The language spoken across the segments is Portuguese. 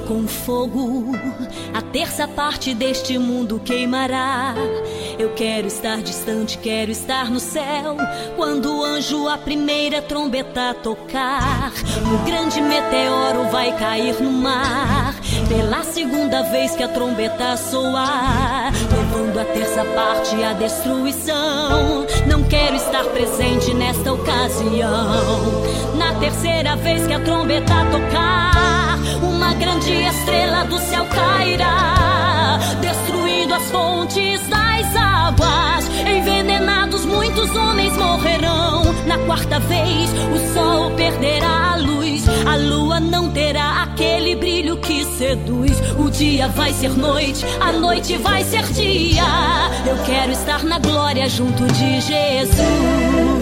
um fogo, a terça parte deste mundo queimará. Eu quero estar distante, quero estar no céu. Quando o anjo a primeira trombeta tocar, o grande meteoro vai cair no mar. Pela segunda vez que a trombeta soar, levando a terça parte à destruição. Não quero estar presente nesta ocasião. Na terceira vez que a trombeta tocar, uma grande estrela do céu cairá, destruindo as fontes das águas. Envenenados, muitos homens morrerão. Na quarta vez, o sol perderá a luz, a lua não terá aquele brilho que seduz. O dia vai ser noite, a noite vai ser dia. Eu quero estar na glória junto de Jesus.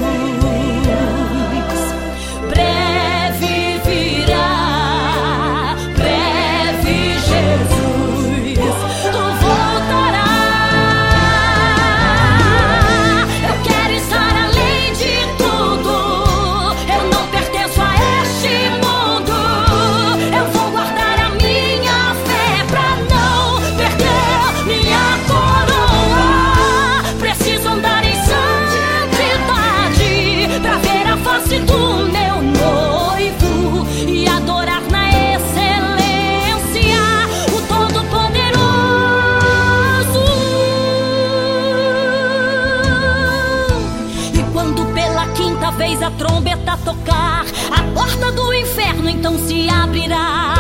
Vez a trombeta tocar, a porta do inferno então se abrirá.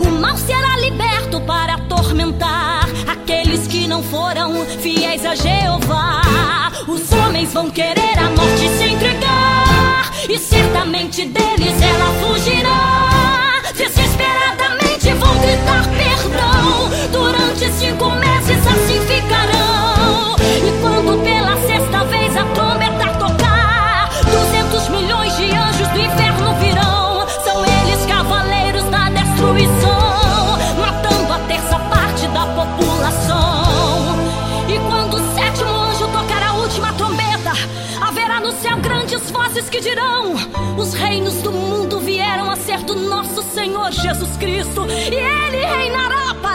O mal será liberto para atormentar aqueles que não foram fiéis a Jeová. Os homens vão querer a morte se entregar, e certamente deles ela fugirá. Céu grandes vozes que dirão: Os reinos do mundo vieram a ser do nosso Senhor Jesus Cristo, e ele reinará para